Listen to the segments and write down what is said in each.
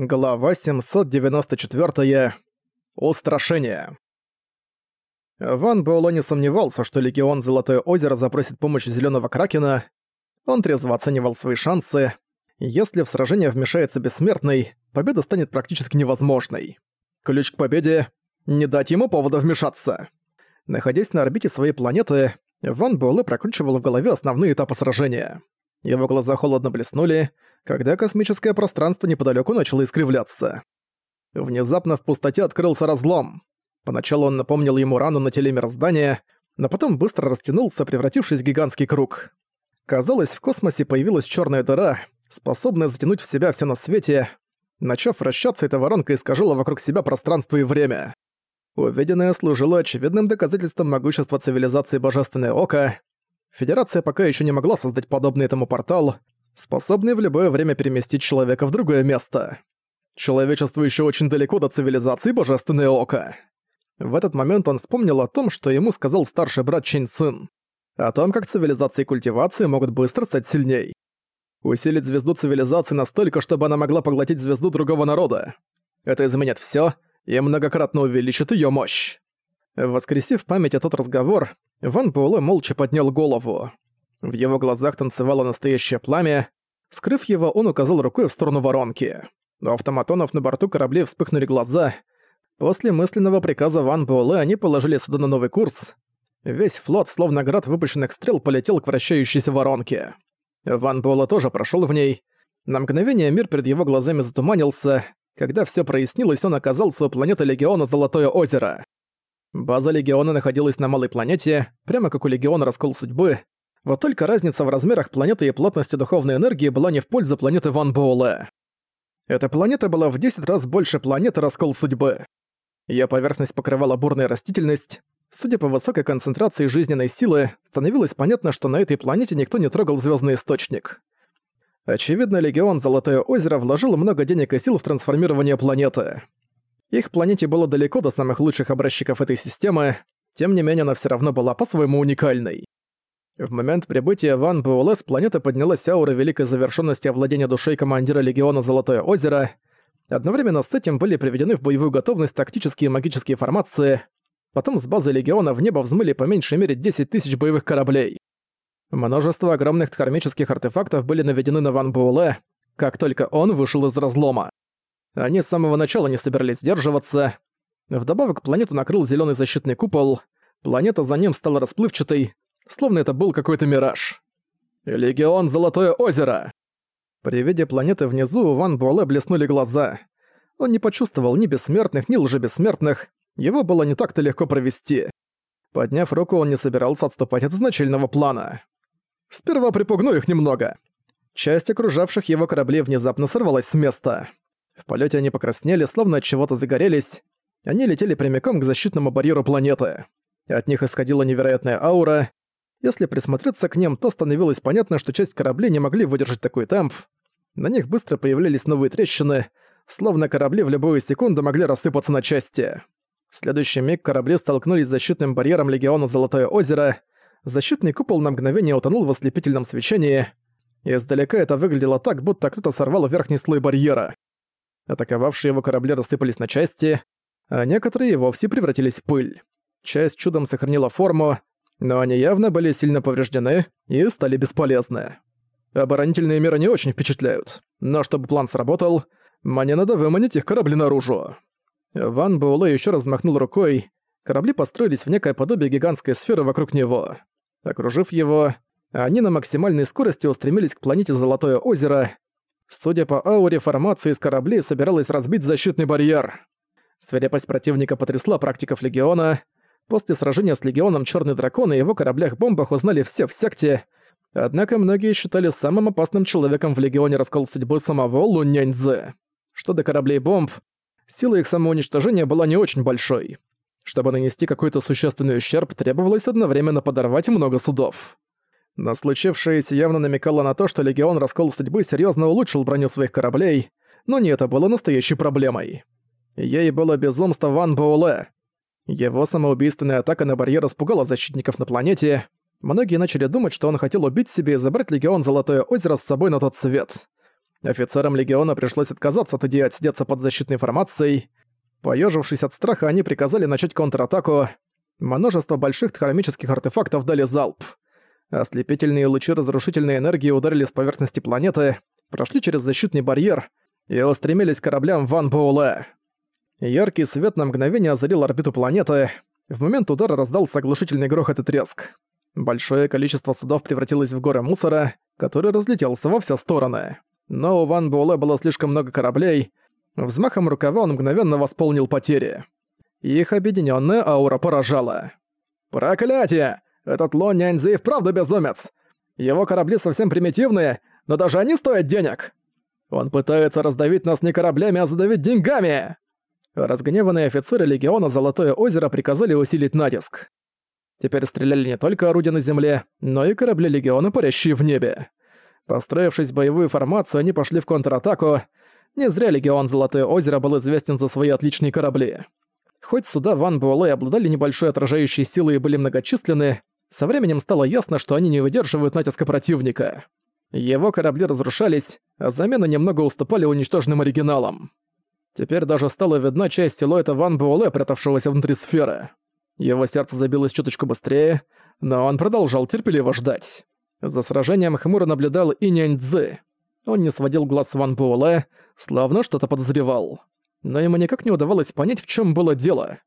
Глава 794. Устрашение. Ван Буэлло не сомневался, что Легион Золотое Озеро запросит помощь Зелёного Кракена. Он трезво оценивал свои шансы. Если в сражение вмешается Бессмертный, победа станет практически невозможной. Ключ к победе — не дать ему повода вмешаться. Находясь на орбите своей планеты, Ван Буэлло прокручивал в голове основные этапы сражения. Его глаза холодно блеснули, когда космическое пространство неподалеку начало искривляться. Внезапно в пустоте открылся разлом. Поначалу он напомнил ему рану на теле мироздания, но потом быстро растянулся, превратившись в гигантский круг. Казалось, в космосе появилась черная дыра, способная затянуть в себя все на свете. Начав вращаться, эта воронка искажила вокруг себя пространство и время. Увиденное служило очевидным доказательством могущества цивилизации Божественное Око. Федерация пока еще не могла создать подобный этому портал, способный в любое время переместить человека в другое место. Человечество еще очень далеко до цивилизации Божественное Око. В этот момент он вспомнил о том, что ему сказал старший брат Чэнь Цин. О том, как цивилизации и культивации могут быстро стать сильней. Усилить звезду цивилизации настолько, чтобы она могла поглотить звезду другого народа. Это изменит все и многократно увеличит ее мощь. Воскресив в памяти тот разговор, Ван Буэлэ молча поднял голову. В его глазах танцевало настоящее пламя. Скрыв его, он указал рукой в сторону воронки. У автоматонов на борту кораблей вспыхнули глаза. После мысленного приказа Ван Буэлэ они положили сюда на новый курс. Весь флот, словно град выпущенных стрел, полетел к вращающейся воронке. Ван Буэлэ тоже прошел в ней. На мгновение мир перед его глазами затуманился. Когда все прояснилось, он оказался у планеты Легиона Золотое озеро. База Легиона находилась на малой планете, прямо как у Легиона Раскол Судьбы, вот только разница в размерах планеты и плотности духовной энергии была не в пользу планеты Ван Боуле. Эта планета была в 10 раз больше планеты Раскол Судьбы. Её поверхность покрывала бурная растительность. Судя по высокой концентрации жизненной силы, становилось понятно, что на этой планете никто не трогал звездный источник. Очевидно, Легион Золотое Озеро вложил много денег и сил в трансформирование планеты. Их планете было далеко до самых лучших образчиков этой системы, тем не менее она все равно была по-своему уникальной. В момент прибытия Ван Буэлэ с планеты поднялась аура великой завершенности овладения душой командира Легиона Золотое Озеро. Одновременно с этим были приведены в боевую готовность тактические и магические формации. Потом с базы Легиона в небо взмыли по меньшей мере 10 тысяч боевых кораблей. Множество огромных кармических артефактов были наведены на Ван Буэлэ, как только он вышел из разлома. Они с самого начала не собирались сдерживаться. Вдобавок планету накрыл зеленый защитный купол, планета за ним стала расплывчатой, словно это был какой-то мираж. «Легион Золотое озеро!» При виде планеты внизу у Ван Буэлэ блеснули глаза. Он не почувствовал ни бессмертных, ни лжебессмертных, его было не так-то легко провести. Подняв руку, он не собирался отступать от значительного плана. «Сперва припугну их немного». Часть окружавших его кораблей внезапно сорвалась с места. В полете они покраснели, словно от чего-то загорелись. Они летели прямиком к защитному барьеру планеты. От них исходила невероятная аура, если присмотреться к ним, то становилось понятно, что часть кораблей не могли выдержать такой темп. На них быстро появлялись новые трещины, словно корабли в любую секунду могли рассыпаться на части. В следующий миг корабли столкнулись с защитным барьером Легиона Золотое озеро. Защитный купол на мгновение утонул в ослепительном свечении. Издалека это выглядело так, будто кто-то сорвал верхний слой барьера. Атаковавшие его корабли рассыпались на части, а некоторые вовсе превратились в пыль. Часть чудом сохранила форму, но они явно были сильно повреждены и стали бесполезны. Оборонительные меры не очень впечатляют, но чтобы план сработал, мне надо выманить их корабли наружу. Ван Буэлэ еще раз махнул рукой, корабли построились в некое подобие гигантской сферы вокруг него. Окружив его, они на максимальной скорости устремились к планете Золотое озеро. Судя по ауре, формация из кораблей собиралась разбить защитный барьер. Свирепость противника потрясла практиков Легиона, После сражения с Легионом Черный Дракон и его кораблях-бомбах узнали все в секте, однако многие считали самым опасным человеком в Легионе Раскол Судьбы самого Луняньзе. Что до кораблей-бомб, сила их самоуничтожения была не очень большой. Чтобы нанести какой-то существенный ущерб, требовалось одновременно подорвать много судов. Но случившееся явно намекало на то, что Легион Раскол Судьбы серьезно улучшил броню своих кораблей, но не это было настоящей проблемой. Ей было безумство Ван Боуле, его самоубийственная атака на барьер испугала защитников на планете. Многие начали думать, что он хотел убить себя и забрать Легион Золотое Озеро с собой на тот свет. Офицерам Легиона пришлось отказаться от идеи отсидеться под защитной формацией. Поежившись от страха, они приказали начать контратаку. Множество больших хромических артефактов дали залп. Ослепительные лучи разрушительной энергии ударили с поверхности планеты, прошли через защитный барьер и устремились к кораблям Ван Боуле. Яркий свет на мгновение озарил орбиту планеты. В момент удара раздался оглушительный грохот и треск. Большое количество судов превратилось в горы мусора, который разлетелся во все стороны. Но у Ван Буэлэ было слишком много кораблей. Взмахом рукава он мгновенно восполнил потери. Их объединенная аура поражала. «Проклятие! Этот Ло Няньзи вправду безумец! Его корабли совсем примитивные, но даже они стоят денег! Он пытается раздавить нас не кораблями, а задавить деньгами!» Разгневанные офицеры Легиона Золотое Озеро приказали усилить натиск. Теперь стреляли не только орудия на земле, но и корабли Легиона, парящие в небе. Построившись в боевую формацию, они пошли в контратаку. Не зря Легион Золотое Озеро был известен за свои отличные корабли. Хоть суда Ван Буэлэ обладали небольшой отражающей силой и были многочисленны, со временем стало ясно, что они не выдерживают натиска противника. Его корабли разрушались, а замены немного уступали уничтоженным оригиналам. Теперь даже стала видна часть силуэта Ван Буэлэ, прятавшегося внутри сферы. Его сердце забилось чуточку быстрее, но он продолжал терпеливо ждать. За сражением хмуро наблюдал и Нянь Цзы. Он не сводил глаз с Ван Буэлэ, словно что-то подозревал. Но ему никак не удавалось понять, в чем было дело.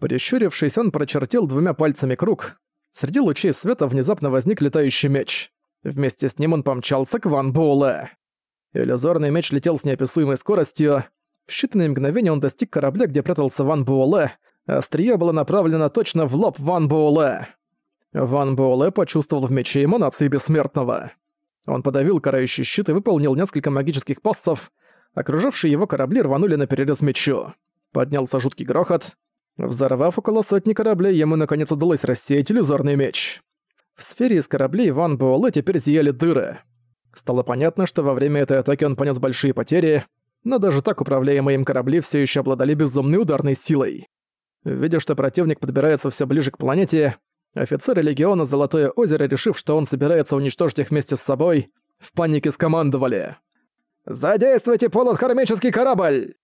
Прищурившись, он прочертил двумя пальцами круг. Среди лучей света внезапно возник летающий меч. Вместе с ним он помчался к Ван Буэлэ. Иллюзорный меч летел с неописуемой скоростью. В считанные мгновения он достиг корабля, где прятался Ван Буэлэ. Острие было направлено точно в лоб Ван Буэлэ. Ван Буэлэ почувствовал в мече эманации бессмертного. Он подавил карающий щит и выполнил несколько магических пассов. Окружавшие его корабли рванули на перерез мечу. Поднялся жуткий грохот. Взорвав около сотни кораблей, ему наконец удалось рассеять иллюзорный меч. В сфере из кораблей Ван Буэлэ теперь зияли дыры. Стало понятно, что во время этой атаки он понес большие потери, но даже так управляемые им корабли все еще обладали безумной ударной силой. Видя, что противник подбирается все ближе к планете, Офицеры Легиона Золотое Озеро, решив, что он собирается уничтожить их вместе с собой, в панике скомандовали. «Задействуйте полусхармический корабль!»